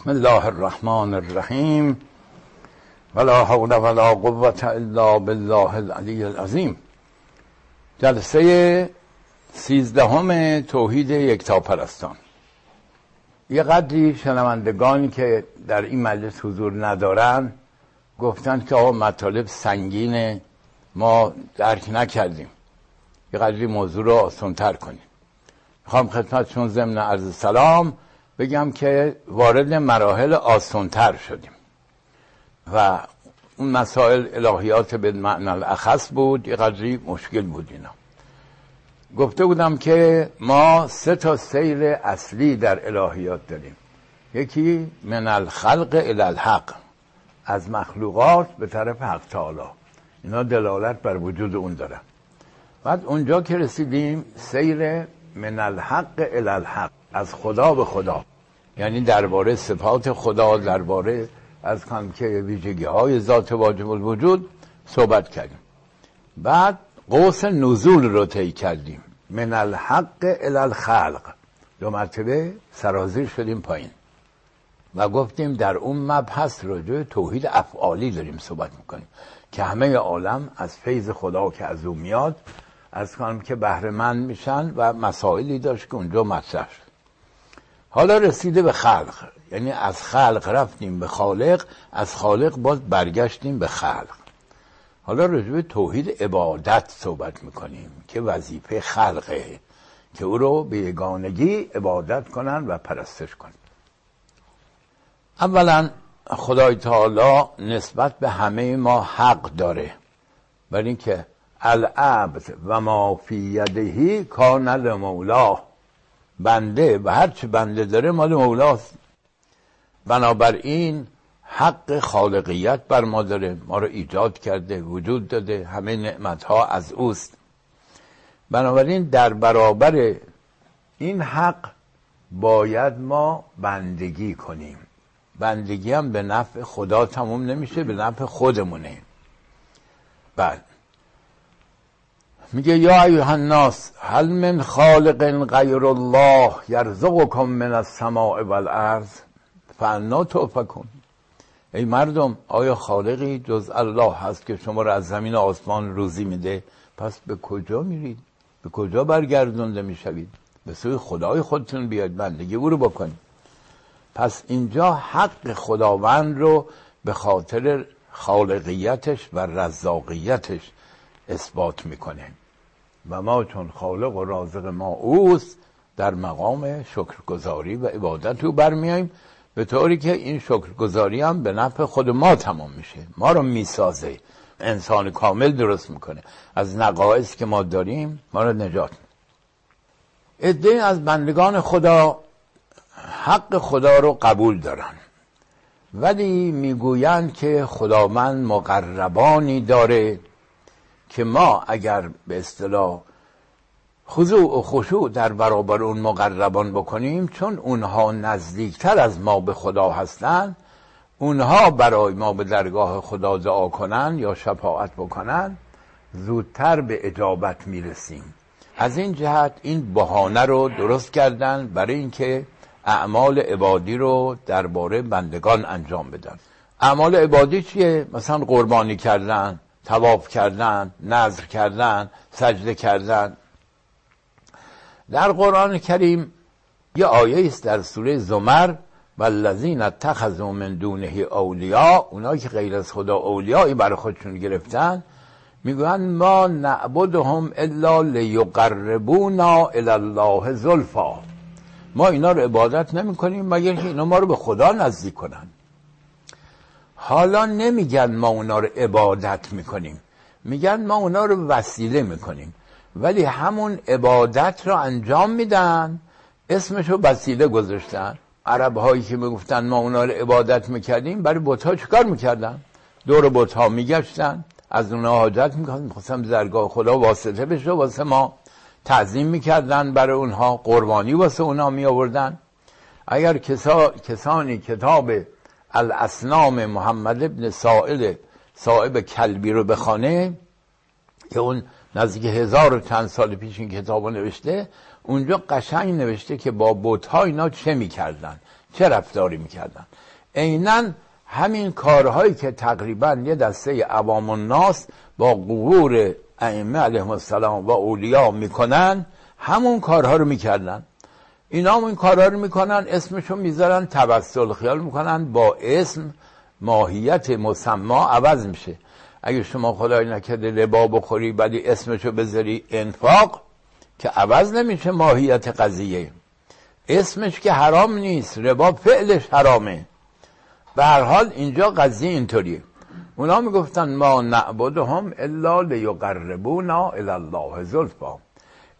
بسم الله الرحمن الرحیم. ولا حول ولا قوة الا بالله العلی العظیم. جلسه سیزدهم توحید یکتاپرستان. یه قدری شنوندگانی که در این مجلس حضور ندارن گفتن که آقا مطالب سنگین ما درک نکردیم. یه قدری موضوع رو آسانتر کنیم. می‌خوام خدمتشون ضمن عرض سلام بگم که وارد مراحل آسانتر شدیم. و اون مسائل الهیات به معنی الاخص بود یه قدری مشکل بود اینا. گفته بودم که ما سه تا سیر اصلی در الهیات داریم. یکی من الخلق الى الحق از مخلوقات به طرف حق تعالی. اینا دلالت بر وجود اون داره. بعد اونجا که رسیدیم سیر من الحق الى الحق از خدا به خدا. یعنی درباره صفات خدا درباره از کنم که ویژگی های ذات واجب الوجود صحبت کردیم. بعد قوس نزول رو طی کردیم. من الحق الى الخلق. دو مرتبه سرازیر شدیم پایین. و گفتیم در اون مبحث راجع توحید افعالی داریم صحبت می‌کنیم. که همه عالم از فیض خدا که از او میاد از کنم که بهره مند میشن و مسائلی داشت که اونجا مطرح شد. حالا رسیده به خلق. یعنی از خلق رفتیم به خالق از خالق باز برگشتیم به خلق. حالا رجوع توحید عبادت صحبت می‌کنیم که وظیفه خلقه که او رو به یگانگی عبادت کنن و پرستش کنن. اولا خدای تعالی نسبت به همه ما حق داره. برای اینکه العبد و ما فی یدهی کان لمولا بنده و هر چه بنده داره مال مولاست بنابراین حق خالقیت بر ما داره. ما رو ایجاد کرده وجود داده. همه نعمت ها از اوست. بنابراین در برابر این حق باید ما بندگی کنیم. بندگی هم به نفع خدا تموم نمیشه به نفع خودمونه. بعد میگه یا ایها الناس هل من خالق غیر الله یرزقکم من السماء والارض؟ فانا توفکون ای مردم آیا خالقی جز الله هست که شما را از زمین آسمان روزی میده؟ پس به کجا میرید؟ به کجا برگردونده می‌شوید؟ به سوی خدای خودتون بیاید بندگی او رو بکنید. پس اینجا حق خداوند رو به خاطر خالقیتش و رزاقیتش اثبات می‌کنه. و ما چون خالق و رازق ما اوست در مقام شکرگزاری و عبادت او برمیاییم. به طوری که این شکرگزاری هم به نفع خود ما تمام میشه. ما رو می‌سازه. انسان کامل درست می‌کنه. از نقایص که ما داریم ما رو نجات عده از بندگان خدا حق خدا رو قبول دارن. ولی می‌گویند که خداوند مقربانی داره. که ما اگر به اصطلاح خضوع و خشوع در برابر اون مقربان بکنیم چون اونها نزدیکتر از ما به خدا هستند اونها برای ما به درگاه خدا دعا کنن یا شفاعت بکنن زودتر به اجابت می‌رسیم. از این جهت این بهانه رو درست کردن برای اینکه اعمال عبادی رو درباره بندگان انجام بدن. اعمال عبادی چیه؟ مثلا قربانی کردن. تواف کردن نظر کردن سجده کردن. در قرآن کریم یه آیه است در سوره زمر والذین اتخذوا من دونه اولیا اونایی که غیر از خدا اولیایی برای خودشون گرفتن می‌گویند ما نعبدهم الا لیقربونا الله زلفا. ما اینا رو عبادت نمی کنیم مگر که اینا ما رو به خدا نزدیک کنن. حالا نمیگن ما اونا رو عبادت می‌کنیم. میگن ما اونا رو وسیله می‌کنیم. ولی همون عبادت رو انجام میدن. اسمشو وسیله گذاشتن. عرب هایی که می‌گفتن ما اونا رو عبادت می‌کردیم برای بوت ها چیکار می‌کردن؟ دور بوت ها میگشتن. از اونا حاجت می‌کردن. می‌خواستم زرگاه خدا واسطه بشه. واسه ما تعظیم می‌کردن برای اونها. قربانی واسه اونا می آوردن اگر کسا... کسانی کتاب الاسنام محمد ابن سائل صاحب کلبی رو بخانه که اون نزدیک هزار و چند سال پیش این کتاب نوشته اونجا قشنگ نوشته که با بوت اینا چه می‌کردن؟ چه رفتاری می‌کردن؟ عینا همین کارهایی که تقریبا یه دسته عوام الناس با قبور ائمه علیهم السلام و اولیا می‌کنن همون کارها رو می‌کردن. اینا هم این کارها رو می‌کنن اسمشو می‌ذارن توسل خیال می‌کنن با اسم ماهیت مسما عوض میشه. اگه شما خدای نکرده ربا بخوری بعدی اسمشو بذاری انفاق که عوض نمیشه ماهیت قضیه. اسمش که حرام نیست ربا فعلش حرامه. به هر حال اینجا قضیه اینطوریه. اونا می‌گفتن ما نعبدهم الا لیقربونا الی الله زلفا.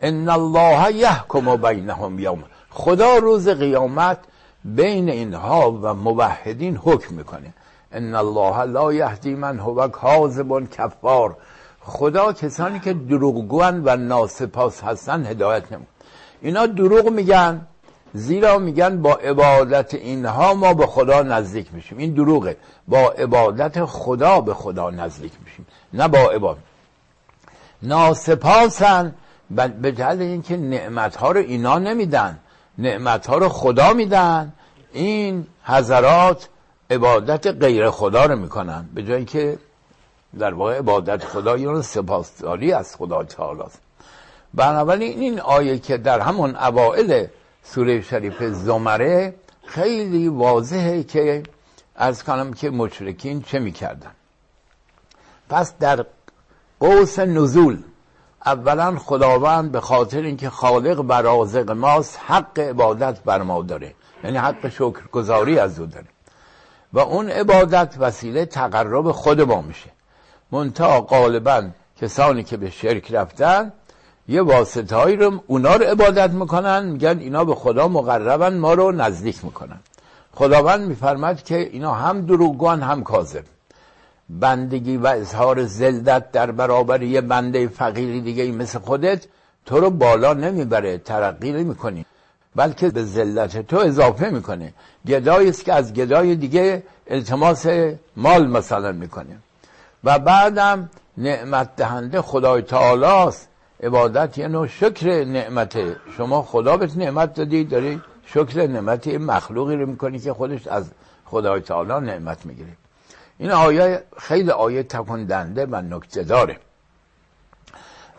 ان الله یحکم بینهم یوم خدا روز قیامت بین اینها و موحدین حکم می‌کنه. ان الله لا یهدی من هو کاذب کفار. خدا کسانی که دروغگوان و ناسپاس هستن هدایت نمون اینا دروغ میگن زیرا میگن با عبادت اینها ما به خدا نزدیک میشیم. این دروغه. با عبادت خدا به خدا نزدیک میشیم. نه با عبادت ناسپاسن به جهل اینکه نعمت ها رو اینا نمیدن. نعمت ها رو خدا میدن. این حضرات عبادت غیر خدا رو می‌کنن به جایی که در واقع عبادت خدا یه سپاسداری از خدا تعالی. است بنابراین این آیه که در همون اوائل سوره شریف زمره خیلی واضحه که از کنم که مشرکین چه می‌کردن. پس در قوس نزول اولا خداوند به خاطر اینکه خالق و رازق ماست حق عبادت بر ما داره. یعنی حق شکرگزاری از او داره. و اون عبادت وسیله تقرب خود ما میشه. منتها غالبا کسانی که به شرک رفتن یه واسطه هایی رو اونا رو عبادت می‌کنن میگن اینا به خدا مقربن ما رو نزدیک می‌کنن. خداوند میفرمد که اینا هم دروغگوان هم کاذب. بندگی و اظهار زلدت در برابر یه بنده فقیری دیگه مثل خودت تو رو بالا نمی‌بره ترقی نمی‌کنی. بلکه به ذلت تو اضافه می‌کنه. گدایی است که از گدای دیگه التماس مال مثلا می‌کنه. و بعدم نعمت دهنده خدای تعالی است عبادت یه نوع شکر نعمت شما خدا بهت نعمت دادی داری شکر نعمت مخلوقی رو می‌کنی که خودش از خدای تعالی نعمت می‌گیره. این آیه خیلی آیه تکندنده و نکته داره.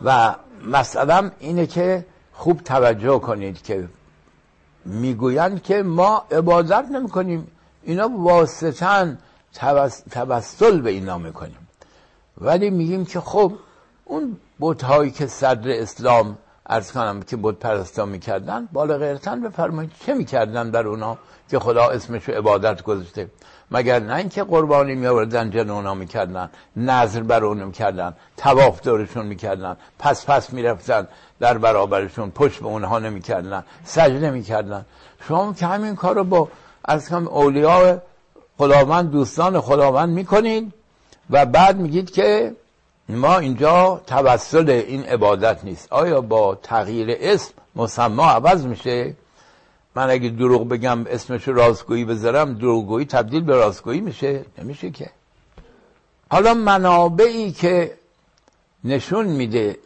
و مثلا اینه که خوب توجه کنید که می‌گویند که ما عبادت نمی کنیم اینا واسطا توسل به اینا می‌کنیم. ولی میگیم که خب اون بوت که صدر اسلام ارز کنم که بود پرستا می‌کردن بالا غیرتن بفرمایید چه می‌کردن در اونا که خدا اسمش رو عبادت گذاشته؟ مگر نه اینکه قربانی می آوردن جن اونا می‌کردن نظر بر اون می‌کردن تواف دورشون می‌کردن پس پس می‌رفتن در برابرشون پشت به اونها نمی‌کردن سجده نمی‌کردن. شما که همین کار رو با از کم اولیاء خداوند دوستان خداوند می‌کنید و بعد میگید که ما اینجا توسل این عبادت نیست. آیا با تغییر اسم مسما عوض میشه؟ من اگه دروغ بگم اسمش راستگویی بذارم دروغگویی تبدیل به راستگویی میشه نمیشه که. حالا منابعی که نشون میده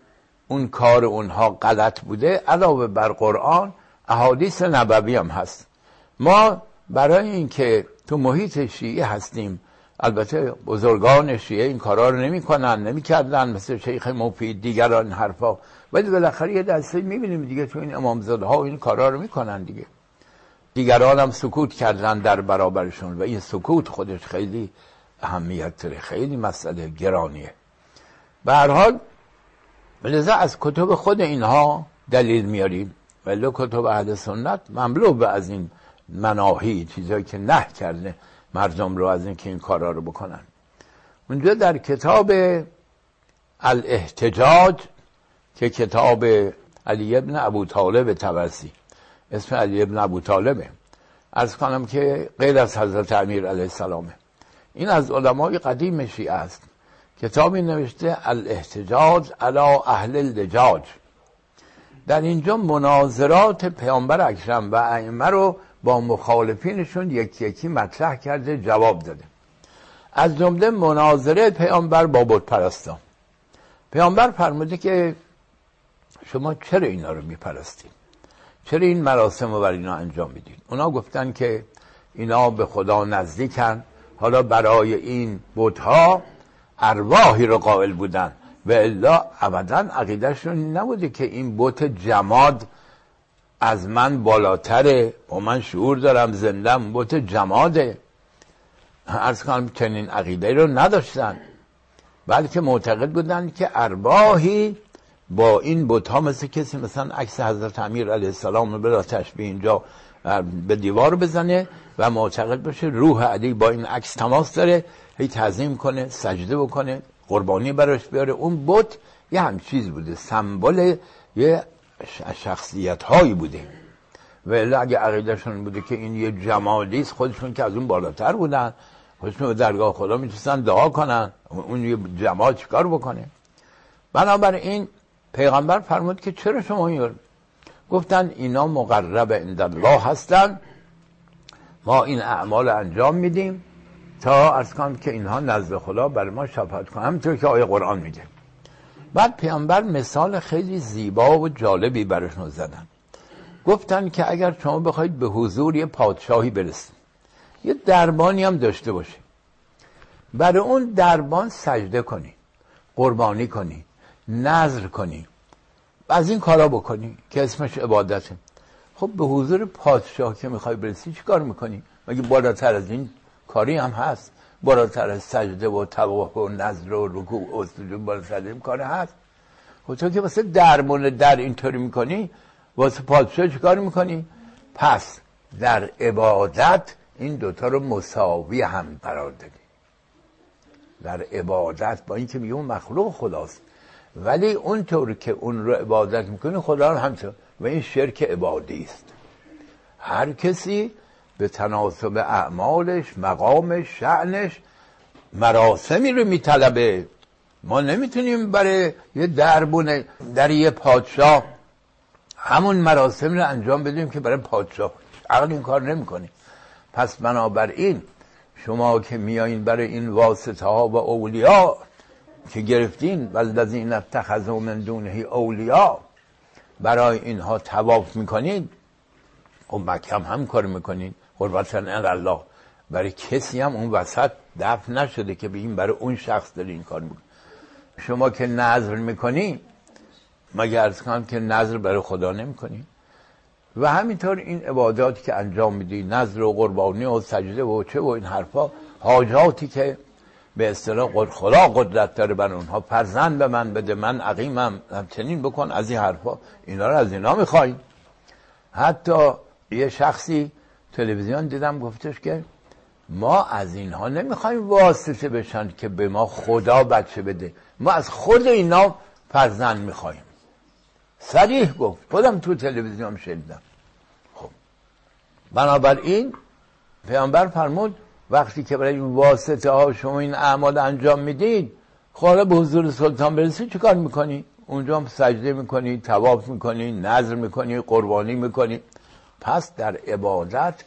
اون کار اونها غلط بوده علاوه بر قرآن احادیث نبوی هم هست. ما برای اینکه تو محیط شیعه هستیم البته بزرگان شیعه این کارا رو نمی‌کنن نمی‌کردن مثل شیخ مفید دیگران حرفا. ولی بالاخره یه دسته می‌بینیم دیگه تو این امامزاده ها این کارا رو می‌کنن دیگه. دیگران هم سکوت کردن در برابرشون و این سکوت خودش خیلی اهمیت داره خیلی مسئله گرانیه. به هر حال لذا از کتب خود اینها دلیل میاریم. ولی کتب اهل سنت مملو از این مناهی چیزایی که نه کرده مردم رو از اینکه این کارا رو بکنن. اونجا در کتاب الاحتجاج که کتاب علی ابن ابو طالب توسی اسم علی ابن ابو طالبه. از کنم که غیر از حضرت امیر علیه السلامه. این از علمای قدیم شیعه است. کتابی نوشته الاحتجاج علی اهل اللجاج در اینجا مناظرات پیامبر اکرم و ائمه رو با مخالفینشون یکی یکی مطرح کرده جواب داده. از جمله مناظره پیامبر با بت پرستان پیامبر فرموده که شما چرا اینا رو میپرستید؟ چرا این مراسم رو بر اینا انجام می‌دید اونا گفتن که اینا به خدا نزدیکن. حالا برای این بتها ارواحی رو قائل بودن. و الا ابدا عقیدهشون نبوده که این بت جماد از من بالاتره. با من شعور دارم زندم. بت جماده. ارز کنم چنین عقیده رو نداشتن. بلکه معتقد بودن که ارواحی با این بت ها مثل کسی مثلا عکس حضرت امیر علیه السلام رو بلا تشبیه اینجا به دیوار بزنه و معتقد باشه روح علی با این عکس تماس داره هی تعظیم کنه سجده بکنه قربانی براش بیاره. اون بت یه هم چیز بوده سمبل یه شخصیت هایی بوده. ولی اگه عقیدهشون بوده که این یه جمالی خودشون که از اون بالاتر بودن. خودشون به درگاه خدا می‌تونستن دعا کنن اون یه جمال چیکار بکنه؟ بنابراین پیغمبر فرمود که چرا شما این گفتن اینا مقرب الله هستن. ما این اعمال انجام میدیم تا از کنم که اینها نزد خدا برای ما شفاعت کنن. همینطور که آیه قرآن میگه. بعد پیامبر مثال خیلی زیبا و جالبی برشون زدن. گفتن که اگر شما بخواید به حضور یه پادشاهی برسید یه دربانی هم داشته باشید. برای اون دربان سجده کنی قربانی کنی نظر کنی. از این کارا بکنی که اسمش عبادته. خب به حضور پادشاه که می‌خوای برسی چی کار می‌کنی؟ مگه بالاتر از این کاری هم هست؟ بالاتر از سجده و تواف و نظر و رکوع و سجود بالاتر از این کار هست؟ خب تو که واسه درمون در اینطوری می‌کنی واسه پادشاه چی کار می‌کنی؟ پس در عبادت این دوتا رو مساوی هم قرار دادی. در عبادت با اینکه میگه مخلوق خداست. ولی اونطور که اون رو عبادت می‌کنه خدا رو همطور و این شرک عبادی است. هر کسی به تناسب اعمالش مقامش شعنش مراسمی رو میطلبه. ما نمی‌تونیم برای یه دربونه در یه پادشاه همون مراسم رو انجام بدیم که برای پادشاه. عقل این کار نمی‌کنیم پس بنابراین شما که میایین برای این واسطه ها و اولیا که گرفتین والذین اتخذوا من دونه اولیا برای اینها تواف می‌کنید خب مکه هم هم کار می‌کنید قربتن الله. برای کسی هم اون وسط دفن نشده که بگیم برای اون شخص داری این کار می‌کنی شما که نظر می‌کنی مگه ارز کنم که نظر برای خدا نمی‌کنی؟ و همینطور این عباداتی که انجام میدی نظر و قربانی و سجده و چه و این حرفا حاجاتی که به اصطلاح خدا قدرت داره بر اونها. فرزند به من بده من عقیمم. چنین بکن از این حرفا. اینا رو از اینا می‌خوایم حتی یه شخصی تلویزیون دیدم گفتش که ما از اینها نمی‌خوایم واسطه بشن که به ما خدا بچه بده. ما از خود اینا فرزند می‌خوایم. صریح گفت. خودم تو تلویزیون شنیدم. خب. بنابراین پیامبر فرمود وقتی که برای واسطه ها شما این اعمال انجام می‌دید خب به حضور سلطان برسی چه کار می‌کنی؟ اونجا هم سجده می‌کنی تواف می‌کنی نظر می‌کنی قربانی می‌کنی. پس در عبادت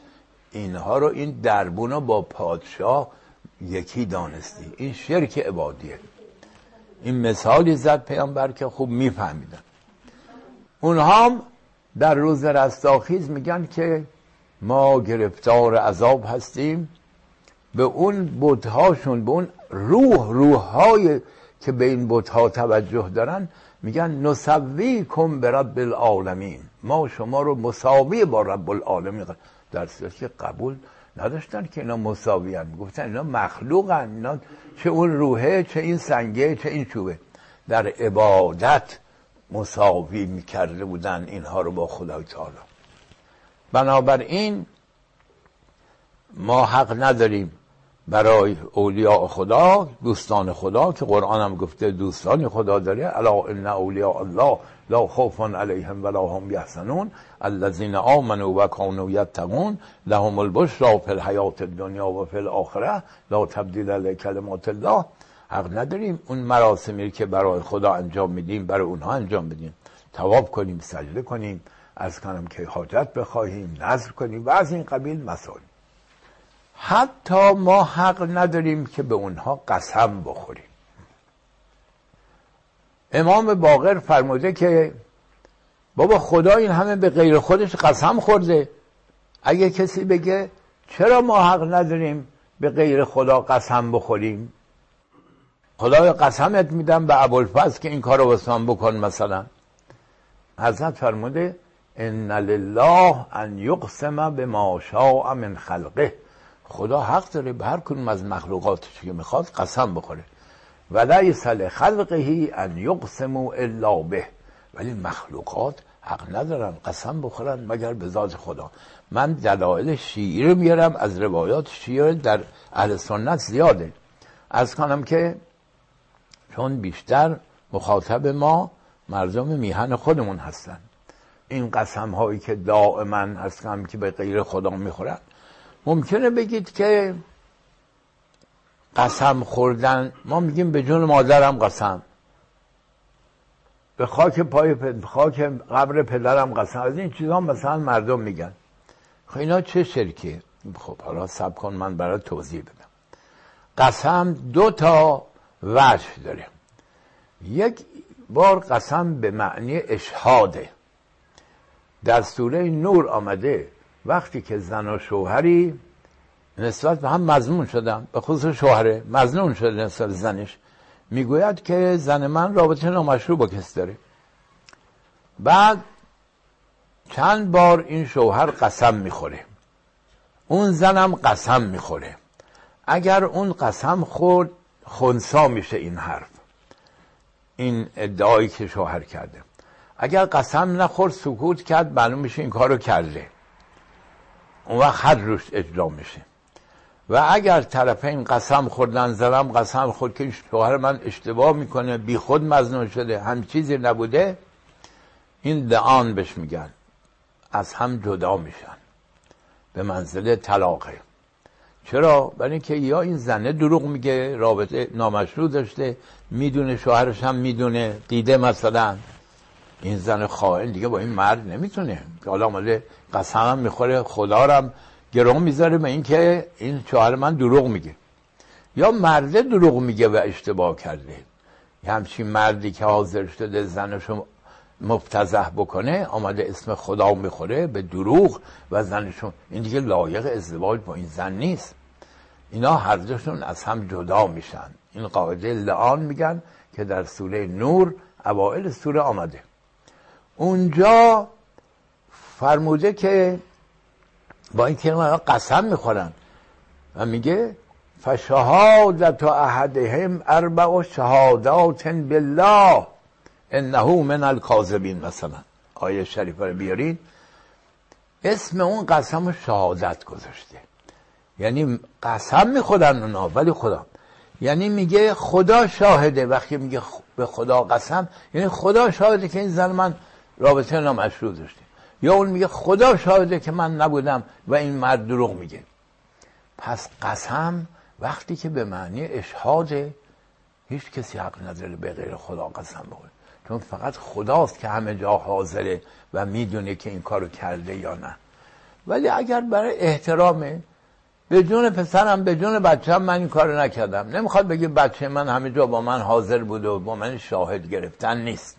اینها رو این دربون با پادشاه یکی دانستی. این شرک عبادیه. این مثالی زد پیامبر که خوب میفهمیدن. اونها هم در روز رستاخیز میگن که ما گرفتار عذاب هستیم. به اون بودهاشون به اون روح روحهای که به این بودها توجه دارن میگن نسوی کن به رب العالمین. ما شما رو مساوی با رب العالمین در که قبول نداشتن که اینا مساوی هم گفتن اینا مخلوقن. اینا چه اون روحه چه این سنگه چه این چوبه. در عبادت مساوی می‌کرده بودن اینها رو با خدای تعالی. بنابراین ما حق نداریم برای اولیاء خدا دوستان خدا که قرآن هم گفته دوستان خدا داره. الا ان اولیاء الله لا خوف علیهم ولا هم یحزنون. الذين آمنوا و كانوا یتقون. لهم البشرى فی الحیات الدنیا و فی الاخره. لا تبدیل لکلمات الله. حق نداریم اون مراسمی که برای خدا انجام میدیم برای اونها انجام بدیم. تواب کنیم سجده کنیم. از کنم که حاجت بخواهیم نظر کنیم و از این قبیل مسائل. حتی ما حق نداریم که به اونها قسم بخوریم. امام باقر فرموده که بابا خدا این همه به غیر خودش قسم خورده. اگه کسی بگه چرا ما حق نداریم به غیر خدا قسم بخوریم؟ خدای قسمت میدم به ابوالفضل که این کارو واسم بکن مثلا. حضرت فرموده ان لله ان یقسم به ما شاء من خلقه. خدا حق داره به هر کدوم از مخلوقاتش که می‌خواد قسم بخوره. و لیس لخلقه ان یقسموا الا به. ولی مخلوقات حق ندارن قسم بخورن مگر به ذات خدا. من دلایل شیعی رو میارم از روایات شیعی در اهل سنت زیاده. از کنم که چون بیشتر مخاطب ما مردم میهن خودمون هستن. این قسم هایی که دائما هستن که به غیر خدا می‌خورن ممکنه بگید که قسم خوردن ما میگیم به جون مادرم قسم. به خاک پای پد... خاک قبر پدرم قسم. از این چیزا مثلا مردم میگن. خب اینا چه شرکه خب حالا سب کن من برای توضیح بدم. قسم دو تا وجه داره. یک بار قسم به معنی اشهاده. در سوره نور آمده. وقتی که زن و شوهری نسبت به هم مزنون شدن به خصوص شوهره مزنون شده نسبت زنش می‌گوید که زن من رابطه نامشروع با کسی داره. بعد چند بار این شوهر قسم می‌خوره. اون زنم قسم می‌خوره. اگر اون قسم خورد خونسا میشه این حرف. این ادعایی که شوهر کرده. اگر قسم نخورد سکوت کرد معلوم میشه این کارو کرده. اون وقت حد روش اجرا میشه. و اگر طرفین قسم خوردن زرم قسم خورد که شوهر من اشتباه می‌کنه بی خود مزنون شده هم چیزی نبوده این دعان بهش میگن. از هم جدا میشن. به منزله طلاقه. چرا؟ برای اینکه یا این زنه دروغ میگه رابطه نامشروع داشته می‌دونه شوهرش هم می‌دونه دیده مثلا. این زن خائن دیگه با این مرد نمی‌تونه. حالا ماله قسم می‌خوره خدا رم گرام می‌ذاره به اینکه این شوهر من دروغ میگه. یا مرده دروغ میگه و اشتباه کرده. همچین مردی که حاضر شده زنشو مفتزه بکنه آمده اسم خدا می‌خوره به دروغ و زنشون این دیگه لایق ازدواج با این زن نیست. اینا هر دوشون از هم جدا میشن. این قاعده لعان میگن که در سوره نور اوائل سوره آمده. اونجا فرموده که با این کلمه قسم می‌خورن و میگه فشهادت احدهم اربع شهادات بالله انه من الکاذبین مثلا. آیه شریفه رو بیارین. اسم اون قسم شهادت گذاشته. یعنی قسم می‌خورن اونا ولی خدا. یعنی میگه خدا شاهده. وقتی میگه به خدا قسم یعنی خدا شاهده که این زن من رابطه نامشروع داشته. یا اون میگه خدا شاهده که من نبودم و این مرد دروغ میگه. پس قسم وقتی که به معنی اشهاده هیچ کسی حق نداره به غیر خدا قسم بخوره. چون فقط خداست که همه جا حاضره و می‌دونه که این کارو کرده یا نه. ولی اگر برای احترامه به جون پسرم به جون بچه من این کار نکردم. نمی‌خواد بگه بچه من همه جا با من حاضر بوده و با من شاهد گرفتن نیست.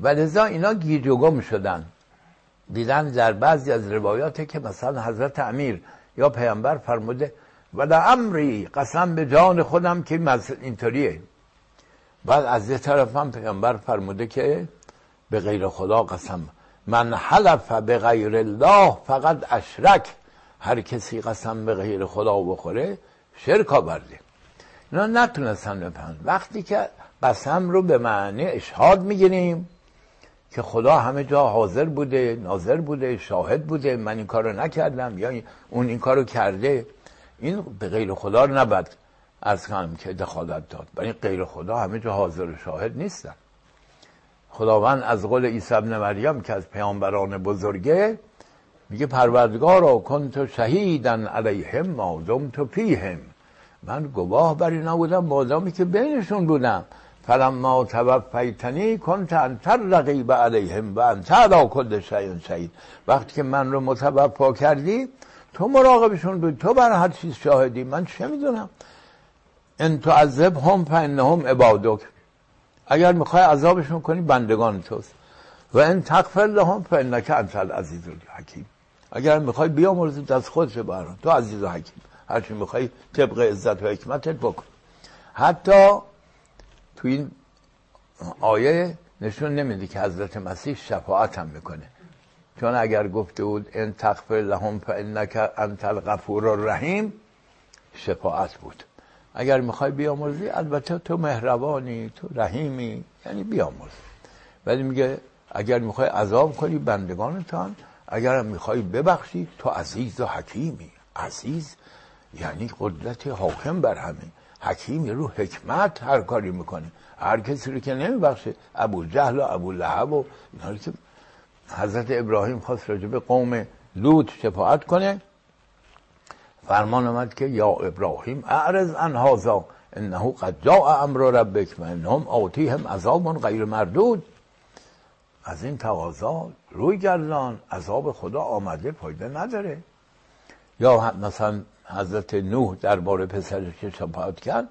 و لذا اینا گیج و گم شدن. دیدن در بعضی از روایاته که مثلا حضرت امیر یا پیامبر فرموده و امری قسم به جان خودم که اینطوریه. بعد از یه طرف هم پیامبر فرموده که به غیر خدا قسم من حلف به غیر الله فقط اشرک. هر کسی قسم به غیر خدا بخوره شرک آورده. اینا نتونستن بفهمن. وقتی که قسم رو به معنی اشهاد می‌گیریم که خدا همه جا حاضر بوده ناظر بوده شاهد بوده من این کارو نکردم یا اون این کارو کرده. این به غیر خدا رو نبد از کنم که دخالت داد. برای غیر خدا همه جا حاضر و شاهد نیستن. خداوند از قول عیسی ابن مریم که از پیامبران بزرگه میگه پروردگارا تو شهیدن علیهم ما تو فیهم. من گواه بر اینا بودم مادامی که بینشون بودم. فلما توفیتنی کنت انتر رقیب علیهم و انت علا کل شیء شهید. وقتی که من رو متوفا کردی تو مراقبشون بود تو بر هر چیز شاهدی. من چه می‌دونم؟ ان تعذب هم فانهم عبادک. اگر می‌خوای عذابشون کنی بندگان توست. و ان تغفر لهم فانک انت العزیز الحکیم. اگر می‌خوای بیامرزی دست خودش بران تو عزیز و حکیم. هرچی می‌خوای طبق عزت و حکمتت بکن. حتی تو این آیه نشون نمیده که حضرت مسیح شفاعت هم می‌کنه. چون اگر گفته بود ان تغفر لهم فانک انت الغفور الرحیم شفاعت بود. اگر می‌خوای بیامرزی البته تو مهربانی تو رحیمی یعنی بیامرز. ولی میگه اگر می‌خوای عذاب کنی بندگانتان اگر می‌خوای ببخشی تو عزیز و حکیمی. عزیز یعنی قدرت حاکم بر همه. حکیم رو حکمت هر کاری می‌کنه. هر کسی رو که نمیبخشه ابو جهل و ابو لحب و اینا که حضرت ابراهیم خواست راجع به قوم لوط شفاعت کنه. فرمان آمد که یا ابراهیم اعرض عن هذا انه قد جاء امر ربک و انهم آتیهم عذاب غیر مردود. از این تقاضا روی گردان عذاب خدا آمده فایده نداره. یا مثلا حضرت نوح درباره پسرش که شفاعت کرد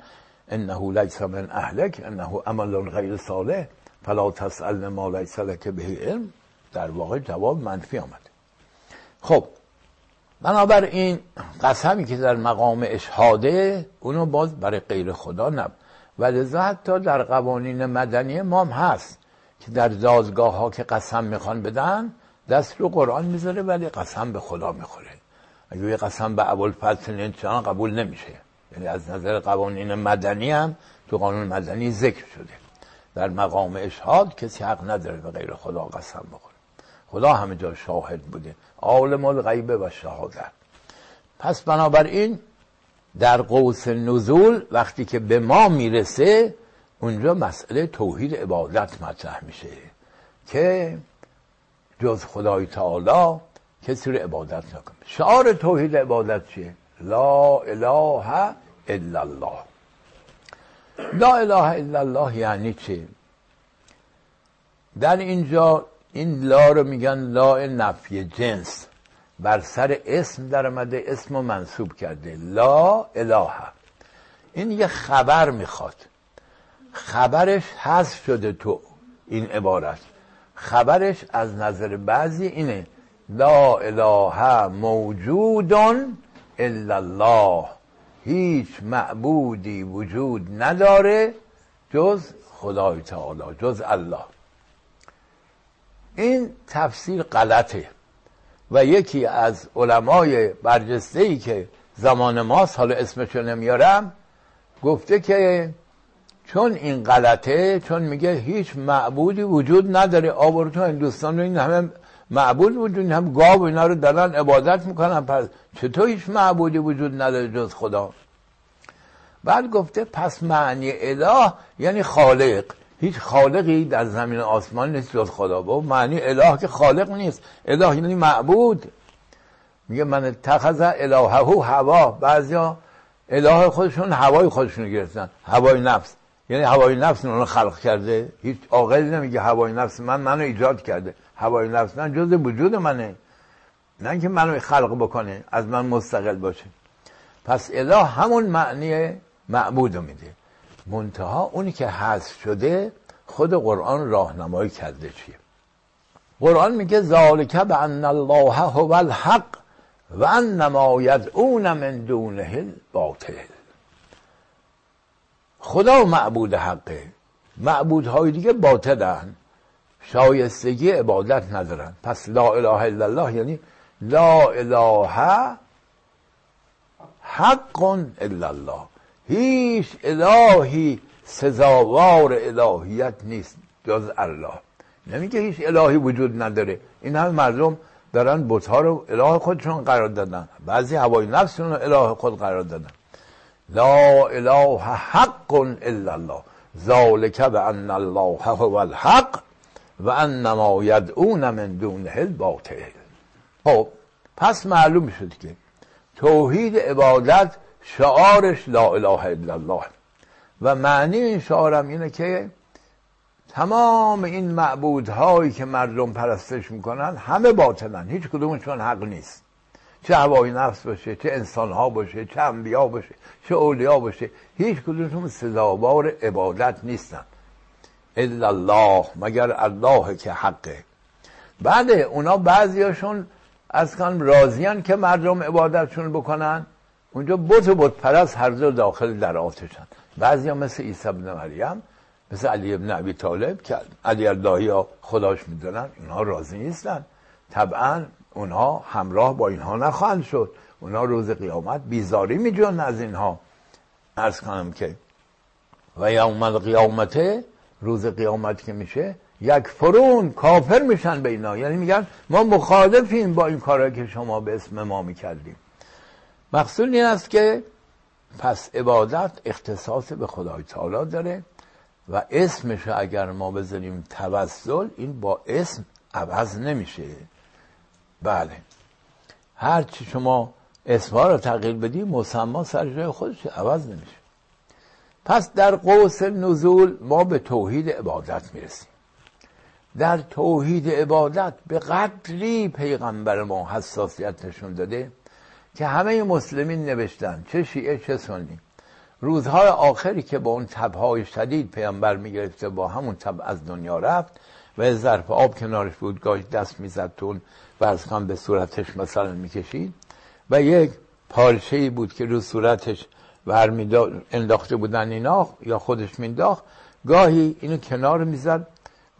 انه لیس من اهلک انه عمل غیر صالح فلا تسأل ما لیس لک به علم. در واقع جواب منفی آمد خب بنابراین قسمی که در مقام اشهاده اونو باز برای غیر خدا نب و لذا حتی در قوانین مدنی ما هم هست که در دادگاه ها که قسم می‌خوان بدن دست رو قرآن می‌ذاره ولی قسم به خدا می‌خوره. اگه یه قسم به ابوالفضل چنان قبول نمیشه. یعنی از نظر قوانین مدنی هم تو قانون مدنی ذکر شده. در مقام اشهاد کسی حق نداره به غیر خدا قسم بخوره. خدا همه جا شاهد بوده. عالم الغیبه و شهادت. پس بنابراین در قوس نزول وقتی که به ما می‌رسه اونجا مسئله توحید عبادت مطرح میشه که جز خدای تعالی کسی رو عبادت نکنه شعار توحید عبادت چیه؟ لا اله الا الله. لا اله الا الله یعنی چه در اینجا این لا رو میگن لا نفی جنس. بر سر اسم در آمده اسم رو منصوب کرده. لا اله. این یه خبر می‌خواد. خبرش حذف شده تو این عبارت. خبرش از نظر بعضی اینه. لا اله موجود الا الله. هیچ معبودی وجود نداره جز خدای تعالی جز الله. این تفسیر غلطه و یکی از علمای برجسته ای که زمان ماست حالا اسمشو نمیارم گفته که چون این غلطه چون میگه هیچ معبودی وجود نداره آور تو هندوستان این همه معبود وجود هم گاو اینا رو دارن عبادت می‌کنن. پس چطور هیچ معبودی وجود نداره جز خدا؟ بعد گفته پس معنی اله یعنی خالق. هیچ خالقی در زمین آسمان نیست جز خدا. با معنی اله که خالق نیست. اله یعنی معبود. میگه من تخذ الهه هوا. بعضیا اله خودشون هوای خودشون گرفتن. هوای نفس. یعنی هوای نفس اونو خلق کرده. هیچ عاقلی نمیگه هوای نفس من منو ایجاد کرده. هوای نفس. من جز وجود منه. نه اینکه منو خلق بکنه از من مستقل باشه. پس اله همون معنی معبود میده. منتها اونی که حذف شده خود قرآن راهنمایی کرده چیه؟ قرآن میگه ذالک بان الله هو الحق و انما یدعون من دونه الباطل. خدا معبود حقه. معبودهای دیگه باطلن. شایستگی عبادت ندارن. پس لا اله الا الله یعنی لا اله حق الا الله. هیچ الهی سزاوار الهیت نیست جز الله. نمیگه هیچ الهی وجود نداره. این همه مردم دارن بتها رو اله خودشون قرار دادن. بعضی هوای نفسشون رو اله خود قرار دادن. لا اله حق الا الله. ذالک بان الله هو الحق. و انما یدعون من دونه الباطل. خب پس معلوم شد که توحید عبادت شعارش لا اله الا الله. و معنی این شعارم اینه که تمام این معبودهایی که مردم پرستش می‌کنن همه باطلن هیچ کدومشون حق نیست. چه هوای نفس باشه چه انسان ها باشه چه انبیا باشه چه اولیا باشه هیچ کدومشون سزاوار عبادت نیستن. الا الله مگر الله که حقه. بعد اونا بعضیاشون از کنم راضیان که مردم عبادتشون بکنن اونجا بت و بت پرست هر دو داخل در آتشن. بعضی هم مثل عیسی بن مریم مثل علی ابن ابی طالب که علی اللهی ها خداش می‌دونن اینها راضی نیستن. طبعا اونها همراه با اینها نخواهند شد. اونها روز قیامت بیزاری میجون از اینها. ارز کنم که و یوم القیامته روز قیامت که میشه یک فرون کافر میشن به اینا. یعنی میگن ما مخالفیم با این کارهایی که شما به اسم ما می‌کردیم. مقصود این است که پس عبادت اختصاص به خدای تعالی داره و اسمش اگر ما بذاریم توسل این با اسم عوض نمیشه. بله. هرچی شما اسمها رو تغییر بدی مسما سر جای خودش عوض نمیشه. پس در قوس نزول ما به توحید عبادت می‌رسیم. در توحید عبادت به قدری پیغمبر ما حساسیت نشون داده که همه مسلمین نوشتن چه شیعه چه سنی. روزهای آخری که با اون تبهای شدید پیامبر می‌گرفته با همون تب از دنیا رفت و ظرف آب کنارش بود گاهی دست می‌زد تون و از به صورتش مثلا می‌کشید. و یک پارچه بود که رو صورتش ور انداخته بودن اینا یا خودش مینداخت گاهی اینو کنار می‌زد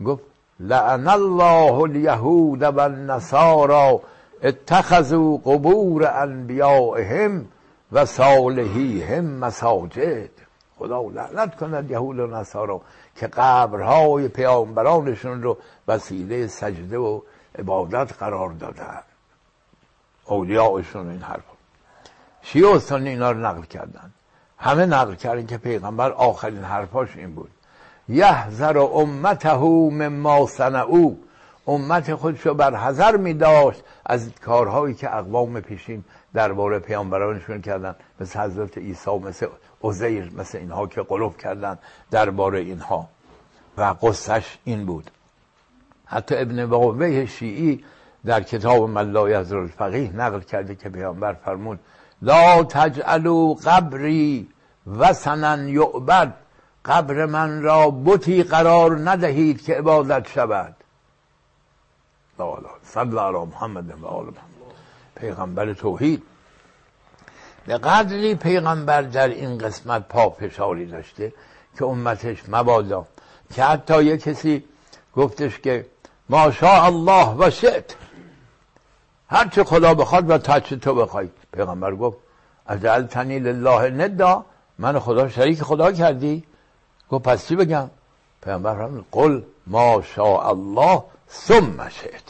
گفت لعن الله الیهود و النصارا اتخذوا قبور انبیائهم و صالحیهم مساجد. خدا لعنت کند یهود و نصارا که قبرهای پیامبرانشون رو وسیله سجده و عبادت قرار دادن. اولیاءشون این حرف شیعه و اینا رو نقل کردن. همه نقل کردن که پیغمبر آخرین حرفاش این بود. یحذر امته مما صنعوا. امت خودشو بر حذر می داشت از کارهایی که اقوام پیشین درباره پیامبرانشون کردن. مثل حضرت عیسی مثل عزیر مثل اینها که قلوب کردن درباره اینها. و قصهش این بود. حتی ابن واقعه شیعی در کتاب ملای از الفقیه نقل کرده که پیامبر فرمود لا تجعلوا قبری وسنا یعبد. قبر من را بتی قرار ندهید که عبادت شود. صلی علی محمد و آل محمد. پیغمبر توحید. به قدری پیغمبر در این قسمت پافشاری داشته که امتش مبادا. که حتی یه کسی گفتش که ما شاء الله و شئت هر چه خدا بخواد و تا تو بخوای. پیغمبر گفت تنی لله ندا. من خدا شریک خدا کردی. گفت پس چی بگم؟ پیغمبر فرمود قل ما شاء الله ثم شئت.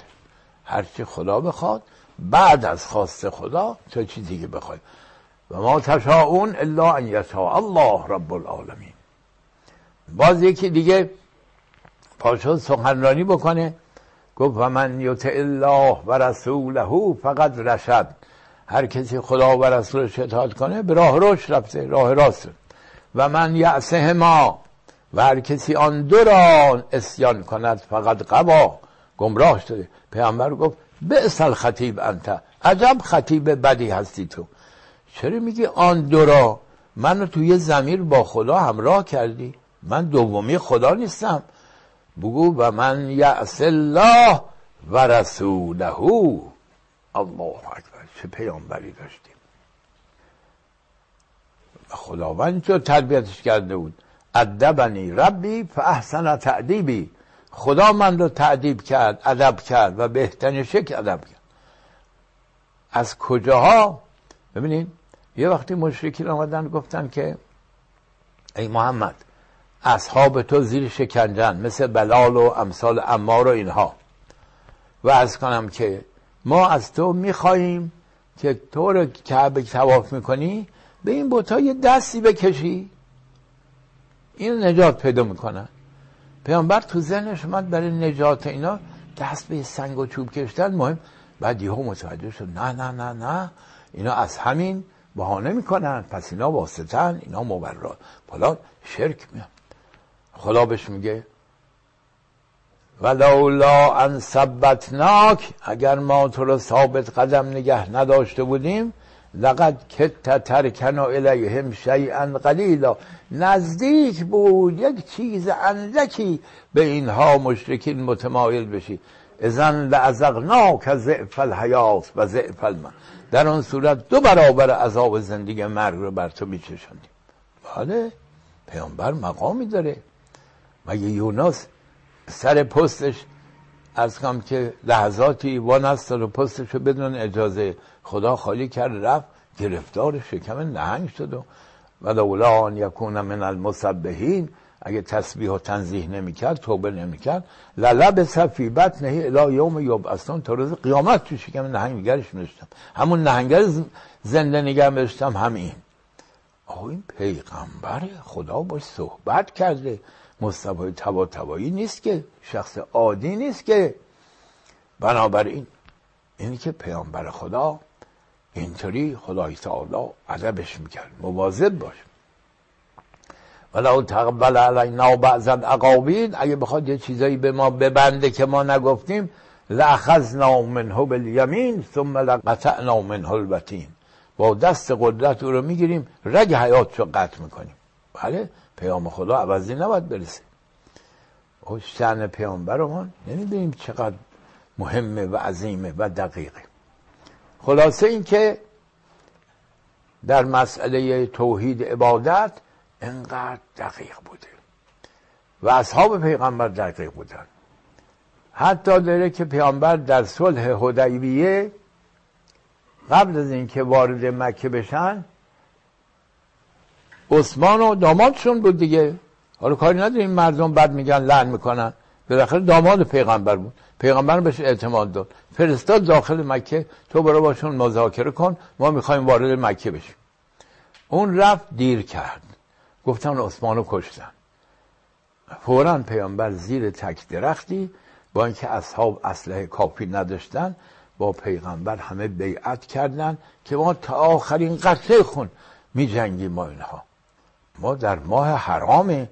هر چی خدا بخواد بعد از خواست خدا تو چیزی که بخوای. و ما تشاؤون الا ان یشاء الله رب العالمین. باز یکی دیگه پاشد سخنرانی بکنه. گفت و من یطع الله و رسوله فقط رشد. هر کسی خدا و رسولش اطاعت کنه به راه روش رفته راه راست. و من یعصه ما و هر کسی آن دو را اسیان کند فقط قبا گمراه شده. پیامبر گفت به خطیب انت عجب خطیب بدی هستی تو. چرا میگی آن دو را؟ منو توی زمیر با خدا همراه کردی؟ من دومی خدا نیستم. بگو و من یعص الله و رسوله الله اکبر. چه پیامبری داشتیم. خداوند چه تربیتش کرده بود. ادبنی ربی فاحسن تعدیبی خدا من رو تعدیب کرد ادب کرد و بهترین شکل ادب کرد. از کجاها؟ ببینید یه وقتی مشرکین آمدن گفتن که ای محمد اصحاب تو زیر شکنجن مثل بلال و امثال امار و اینها. و از کنم که ما از تو میخواییم که تو رو کعبه تواف می‌کنی به این بوتا یه دستی بکشی. این نجات پیدا می‌کنن پیامبر تو ذهنش اومد برای نجات اینا دست به سنگ و چوب کشتن مهم. بعد یهو متوجه شد نه نه نه نه. اینا از همین بهانه می‌کنن. پس اینا واسطن اینا مبرات فلان شرک میان خدا بهش میگه ولولا ان ثبتناک اگر ما تو رو ثابت قدم نگه نداشته بودیم لقد کت ترکن الیهم شیئا قلیلا. نزدیک بود یک چیز اندکی به اینها مشرکین متمایل بشی. ازن لعزقنا که زعف الحیات و زعف المن در آن صورت دو برابر عذاب زندگی مرگ رو بر تو میچشندیم بله پیامبر مقامی داره. مگه یوناس سر پستش از کم که لحظاتی وان است و پستش رو بدون اجازه خدا خالی کرد رفت. گرفتار شکم نهنگ شد و ولولا ان یکون من المسبحین. اگه تسبیح و تنزیح نمی‌کرد توبه نمی‌کرد. للب صفی نهی الی یوم یبعثون. تا روز قیامت تو شکم نهنگرش میشتم. همون نهنگر زنده نگه میشتم همین. آه این پیغمبر خدا باش صحبت کرده. مصطفی تبا تبایی نیست که شخص عادی نیست که. بنابراین اینی که پیامبر خدا اینطوری خدای تعالی ادبش می‌کرد مواظب باش. ولو تقبل علینا بعض اقابین اگه بخواد یه چیزایی به ما ببنده که ما نگفتیم لاخذنا منه بالیمین ثم لقطعنا منه البتین. با دست قدرت او رو می‌گیریم رگ حیات رو قطع می‌کنیم. بله پیام خدا عوضی نباید برسه. او شن پیامبرمان نمی‌دونیم چقدر مهمه و عظیمه و دقیقه. خلاصه این که در مسئله توحید عبادت انقدر دقیق بوده و اصحاب پیغمبر دقیق بودن. حتی داره که پیامبر در صلح حدیبیه قبل از اینکه وارد مکه بشن عثمان و دامادشون بود دیگه. حالا کاری نداریم مردم بد میگن لعن می‌کنن. بالاخره داماد پیغمبر بود. پیغمبر بهش اعتماد داد. فرستاد داخل مکه تو برو باشون مذاکره کن ما می‌خوایم وارد مکه بشیم. اون رفت دیر کرد. گفتن عثمانو کشتن. فورا پیامبر زیر تک درختی با اینکه اصحاب اسلحه کافی نداشتن با پیغمبر همه بیعت کردن که ما تا آخرین قطره خون می جنگیم ما اینها. ما در ماه حرام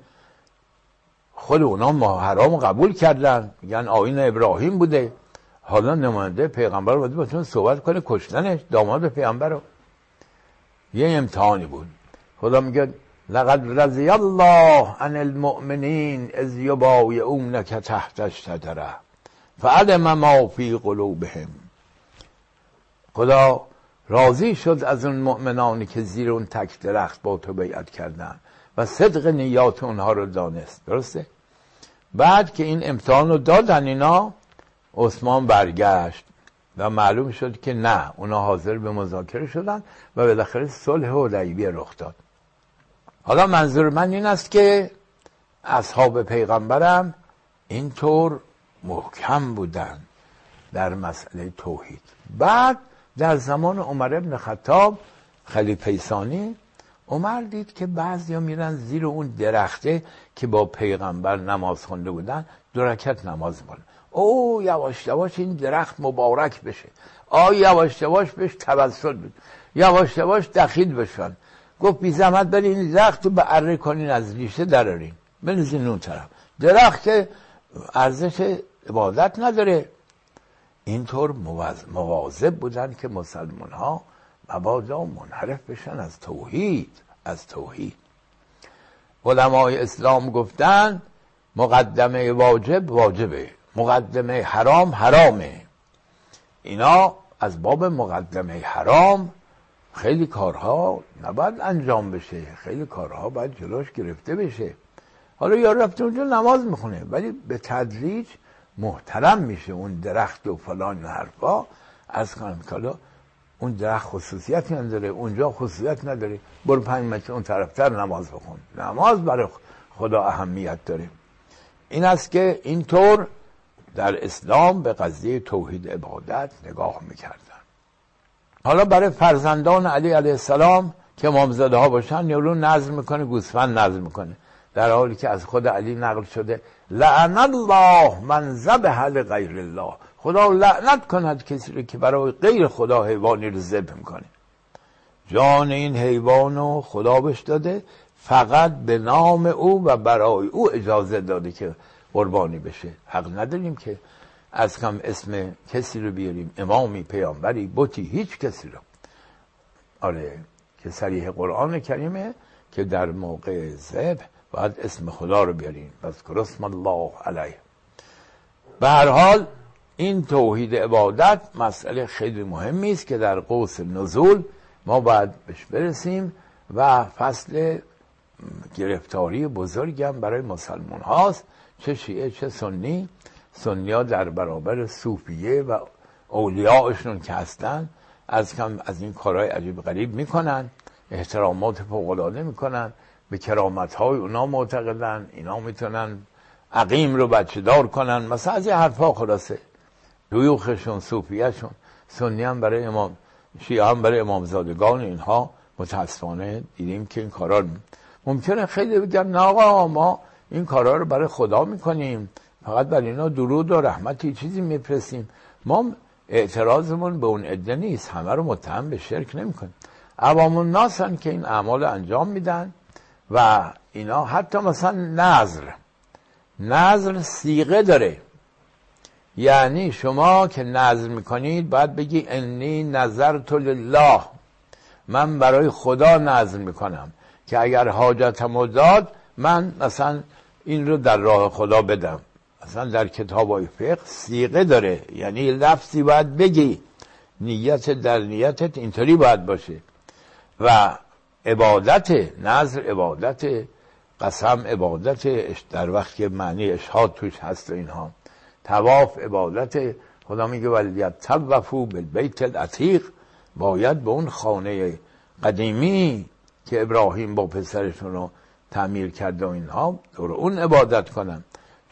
خود اونا ماه حرام قبول کردن. میگن آین ابراهیم بوده. حالا نماینده پیغمبر باید باتون صحبت کنه کشتنش داماد پیغمبر رو. یه امتحانی بود. خدا میگه لقد رضی الله عن المؤمنین از یبایعونک تحت الشجره فعلم ما فی قلوبهم. خدا راضی شد از اون مؤمنانی که زیر اون تک درخت با تو بیعت کردن و صدق نیات اونها رو دانست. درسته؟ بعد که این امتحان رو دادن اینا عثمان برگشت و معلوم شد که نه اونا حاضر به مذاکره شدن و بالاخره صلح حدیبیه رخ داد. حالا منظور من این است که اصحاب پیغمبرم اینطور محکم بودن در مسئله توحید. بعد در زمان عمر ابن خطاب خلیفه ثانی عمر دید که بعضیا میرن زیر اون درخته که با پیغمبر نماز خونده بودن درکت نماز می‌کنن او یواش یواش این درخت مبارک بشه. آ یواش یواش بهش توسل بود یواش یواش دخیل بشن. گفت بی زحمت برین این درخت رو به اره کنین از ریشه درارین بنزین اون طرف. درخت ارزش عبادت نداره. اینطور مواظب بودن که مسلمان ها مبادا منحرف بشن از توحید از توحید. علمای اسلام گفتن مقدمه واجب واجبه مقدمه حرام حرامه. اینا از باب مقدمه حرام خیلی کارها نباید انجام بشه خیلی کارها باید جلوش گرفته بشه. حالا یا رفته اونجا نماز می‌خونه ولی به تدریج محترم میشه اون درخت و فلان حرفا. از کنم اون درخت خصوصیت نداره اونجا خصوصیت نداره. برو پنج متر اون طرفتر نماز بخون. نماز برای خدا اهمیت داره. این است که اینطور در اسلام به قضیه توحید عبادت نگاه می‌کردن. حالا برای فرزندان علی علیه السلام که مامزاده ها باشن یارو نظر می‌کنه گوسفند نظر می‌کنه. در حالی که از خود علی نقل شده لعن الله من ذبح غیر الله. خدا لعنت کند کسی رو که برای غیر خدا حیوانی رو ذبح می‌کنه. جان این حیوان رو خدا بش داده فقط به نام او و برای او اجازه داده که قربانی بشه. حق نداریم که از کم اسم کسی رو بیاریم. امامی پیامبری بوتی هیچ کسی رو. آره که سریح قرآن کریمه که در موقع ذبح باید اسم خدا رو بیاریم بس اسم الله علیه. به هر حال این توحید عبادت مسئله خیلی مهمی است که در قوس نزول ما باید بهش برسیم و فصل گرفتاری بزرگم برای مسلمان هاست. چه شیعه چه سنی. سنیا در برابر صوفیه و اولیاءشون که هستن از کم از این کارهای عجیب غریب می‌کنن. احترامات فوقلاده می‌کنن. به کرامت های اونا معتقدن اینا می‌تونن عقیم رو بچه دار کنن. مثلا از این حرفا خلاصه. دویوخشون صوفیهشون سنی هم برای امام شیعه هم برای امامزادگان اینها متاسفانه دیدیم که این کارا ممکنه خیلی بگم نه آقا ما این کارا رو برای خدا می‌کنیم. فقط برای اینا درود و رحمتی چیزی میفرستیم. ما اعتراضمون به اون عده نیست. همه رو متهم به شرک نمی‌کنیم. عوام الناس که این اعمال انجام میدن. و اینا حتی مثلا نظر. نظر سیغه داره. یعنی شما که نظر می‌کنید باید بگی انی نظر تو لله. من برای خدا نظر می‌کنم که اگر حاجتم داد من مثلا این رو در راه خدا بدم. مثلا در کتاب های فقه سیغه داره. یعنی لفظی باید بگی. نیت در نیتت اینطوری باید باشه. و عبادت نظر عبادت قسم عبادت در وقت که معنی اشهاد توش هست اینها. تواف عبادت خدا میگه ولیت توفو بالبیت العتیق. باید به اون خانه قدیمی که ابراهیم با پسرشون رو تعمیر کرده و اینها دور اون عبادت کنن.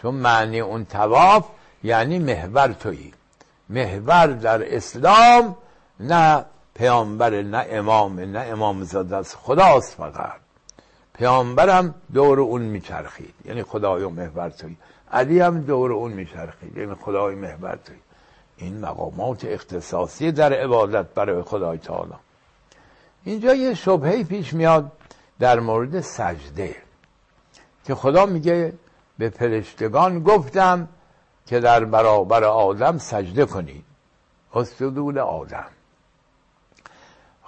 چون معنی اون تواف یعنی محور تویی. محور در اسلام نه پیامبر نه امام نه امام زاده است. خداست فقط. پیامبرم دور اون میچرخید. یعنی خدای محور توی. علی هم دور اون میچرخید. یعنی خدای محور توی. این مقامات اختصاصی در عبادت برای خدای تعالی. اینجا یه شبهه پیش میاد در مورد سجده. که خدا میگه به فرشتگان گفتم که در برابر آدم سجده کنید. اسجدوا آدم.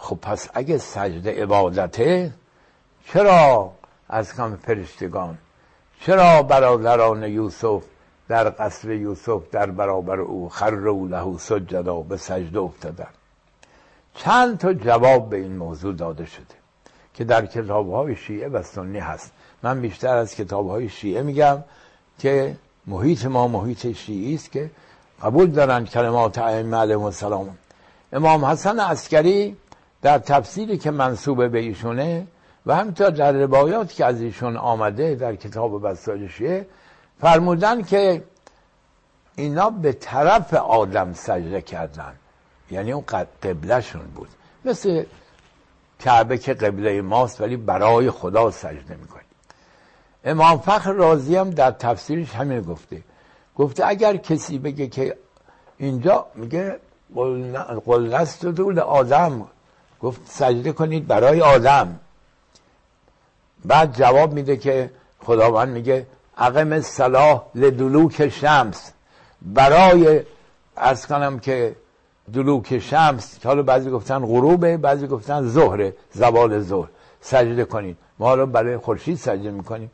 خب پس اگه سجده عبادته چرا از کم فرشتگان؟ چرا برادران یوسف در قصر یوسف در برابر او خر له سجدا به سجده افتادن چند تا جواب به این موضوع داده شده که در کتاب های شیعه و سنی هست. من بیشتر از کتاب های شیعه میگم که محیط ما محیط شیعی است که قبول دارن کلمات ائمه علیهم السلام. امام حسن عسکری در تفسیری که منصوب به ایشونه و همینطور در روایات که از ایشون آمده در کتاب بساج فرمودن که اینا به طرف آدم سجده کردن. یعنی اون قبلشون بود. مثل کعبه که قبله ماست ولی برای خدا سجده می‌کنیم امام فخر رازی هم در تفسیرش همین گفته. گفته اگر کسی بگه که اینجا میگه قل نست دول آدم گفت سجده کنید برای آدم. بعد جواب میده که خداوند میگه عقم صلاح لدلوک شمس برای از کنم که دلوک شمس حالا بعضی گفتن غروبه بعضی گفتن ظهره زوال ظهر. سجده کنید. ما حالا برای خورشید سجده می‌کنیم.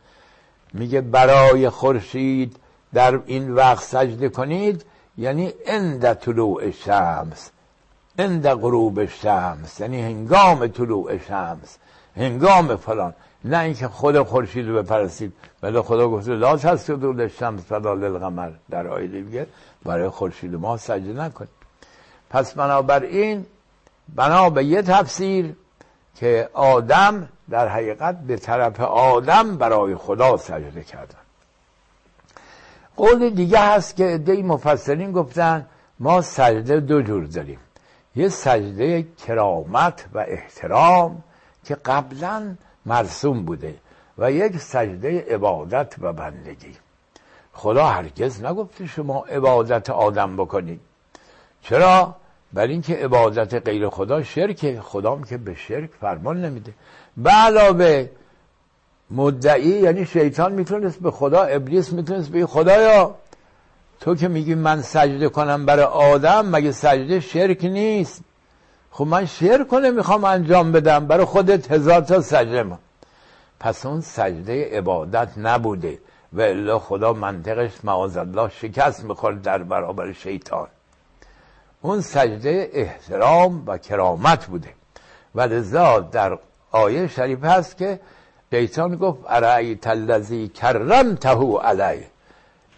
میگه برای خورشید در این وقت سجده کنید یعنی اند طلوع شمس. اند غروب شمس یعنی هنگام طلوع شمس هنگام فلان. نه اینکه خود خورشید رو بپرسید ولی خدا گفته لا دور شمس فلا للقمر. در آیه دیگه برای خورشید ما سجده نکنید. پس بنابراین بنا به یه تفسیر که آدم در حقیقت به طرف آدم برای خدا سجده کردن. قول دیگه هست که عده مفسرین گفتن ما سجده دو جور داریم. یه سجده کرامت و احترام که قبلا مرسوم بوده و یک سجده عبادت و بندگی. خدا هرگز نگفته شما عبادت آدم بکنید. چرا؟ بر اینکه عبادت غیر خدا شرکه. خدا که به شرک فرمان نمیده. به علاوه مدعی یعنی شیطان می‌تونست به خدا ابلیس می‌تونست به خدایا تو که میگی من سجده کنم برای آدم مگه سجده شرک نیست؟ خب من شرک کنه می‌خوام انجام بدم برای خودت هزار تا سجده ما پس اون سجده عبادت نبوده و الا خدا منطقش معاذ شکست می‌خورد در برابر شیطان. اون سجده احترام و کرامت بوده. و لذا در آیه شریف هست که شیطان گفت ارعیت الذی کرمته علی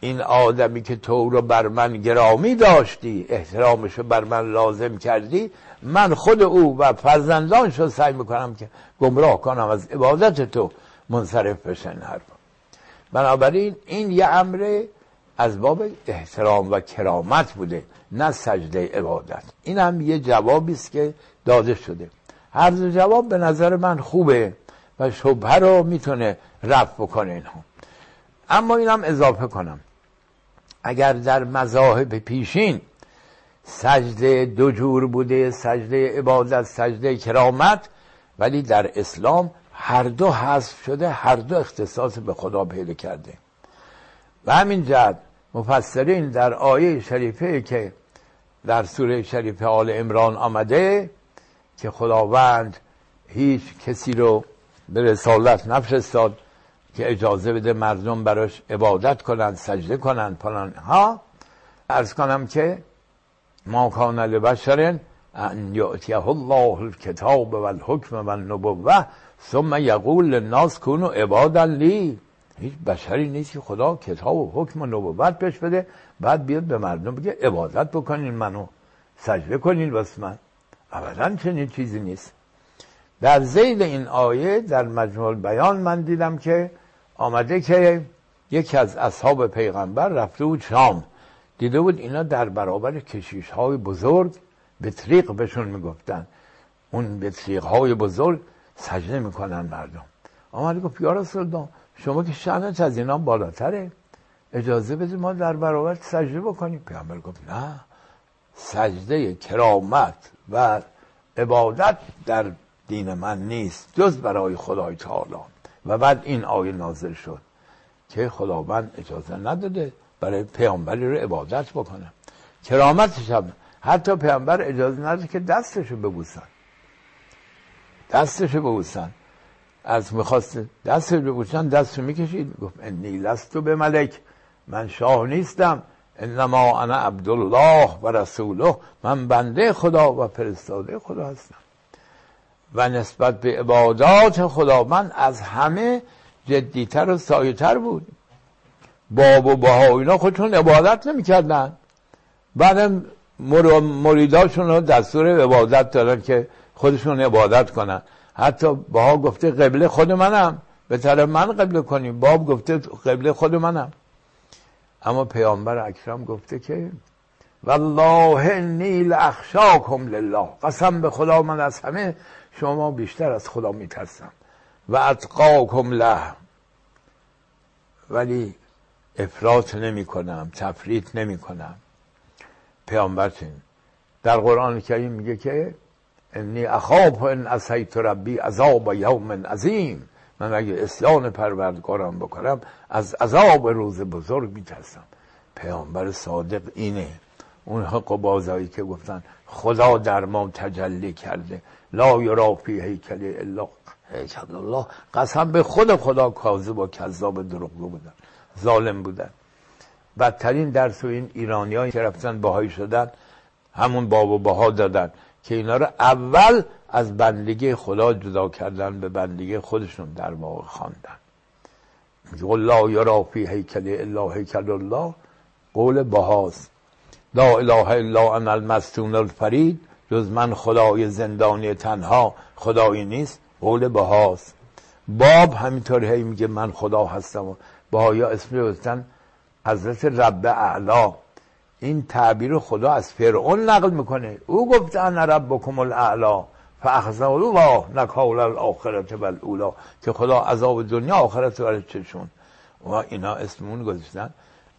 این آدمی که تو رو بر من گرامی داشتی احترامش رو بر من لازم کردی من خود او و فرزندانش رو سعی می‌کنم که گمراه کنم از عبادت تو منصرف بشن هر بنابراین این یه امر از باب احترام و کرامت بوده نه سجده عبادت. این هم یه جوابی است که داده شده. هر جواب به نظر من خوبه و شبه رو می‌تونه رفع بکنه اینها. اما اینم اضافه کنم. اگر در مذاهب پیشین سجده دو جور بوده سجده عبادت سجده کرامت ولی در اسلام هر دو حذف شده هر دو اختصاص به خدا پیدا کرده. و همین جد مفسرین در آیه شریفه که در سوره شریفه آل امران آمده که خداوند هیچ کسی رو به رسالت نفرستاد که اجازه بده مردم براش عبادت کنند سجده کنند پلان ها؟ ارز کنم که ما کان لبشر ان یعطیه الله الکتاب و الحکم و النبوه ثم یقول للناس کنو عبادا لی. هیچ بشری نیست که خدا کتاب و حکم و نبوت پیش بده بعد بیاد به مردم بگه عبادت بکنین منو سجده کنین واسه من. ابدا چنین چیزی نیست. در زیل این آیه در مجموع بیان من دیدم که آمده که یکی از اصحاب پیغمبر رفته بود شام. دیده بود اینا در برابر کشیش های بزرگ به طریق بهشون می‌گفتن. اون به طریق های بزرگ سجده می‌کنن مردم. آمده گفت یا رسول شما که شأنت از اینا بالاتره. اجازه بده ما در برابر سجده بکنیم. پیامبر گفت نه. سجده کرامت و عبادت در دین من نیست جز برای خدای تعالی. و بعد این آیه نازل شد که خداوند اجازه نداده برای پیامبری رو عبادت بکنه. کرامتش هم حتی پیامبر اجازه نداده که دستشو ببوسن. دستشو ببوسن. از می‌خواست دستش ببوسن دستشو می‌کشید. گفت انی لستو به ملک من شاه نیستم. انما انا عبدالله و رسوله. من بنده خدا و فرستاده خدا هستم. و نسبت به عبادات من از همه جدیتر و سایتر بود. باب و بها اینا خودشون عبادت نمی‌کردن. بعدم مریداشون رو دستور عبادت دادن که خودشون عبادت کنن. حتی بها گفته قبله خود منم. به طرف من قبله کنیم باب گفته قبله خود منم. اما پیامبر اکرم گفته که والله انی اخشاکم لله. قسم به خدا من از همه شما بیشتر از خدا میترسم. و اتقاکم له ولی افراط نمی کنم تفریط نمی کنم پیامبرتون در قرآن کریم میگه که انی اخاف ان اسیت ربی عذاب یوم عظیم. من اگه اسیان پروردگارم بکنم از عذاب روز بزرگ میترسم. پیامبر صادق اینه. اون حق و بازایی که گفتن خدا در ما تجلی کرده. لا یرا فی هیکل الا هیکل الله. قسم به خود خدا کاذب و کذاب دروغگو بودن ظالم بودن. بدترین درس و این ایرانی که رفتن باهایی شدن همون باب و بها دادن که اینا رو اول از بندگی خدا جدا کردن به بندگی خودشون در واقع خواندن. قول لا یرا فی هیکل الا هیکل الله. قول بهاست. لا اله الا انا المستون الفرید. جز من خدای زندانی تنها خدایی نیست قول بهاست. باب همینطور هی میگه من خدا هستم و بهایا اسم گذاشتن حضرت رب اعلا. این تعبیر خدا از فرعون نقل می‌کنه. او گفت انا ربکم الاعلا فاخذ الله نکال الاخرت و الاولا که خدا عذاب دنیا آخرت برای چشون. و اینا اسمون گذاشتن.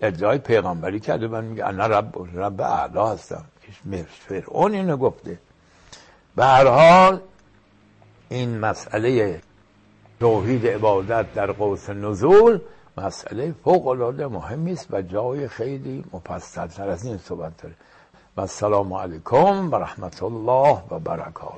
ادعای پیغمبری کرده من میگه انا رب رب اعلا هستم. فرعون اینو گفته. به هر حال این مسئله توحید عبادت در قوس نزول مسئله فوق العاده مهمی است و جای خیلی مفصل تر از این صحبت داره. و السلام علیکم و رحمت الله و برکاته.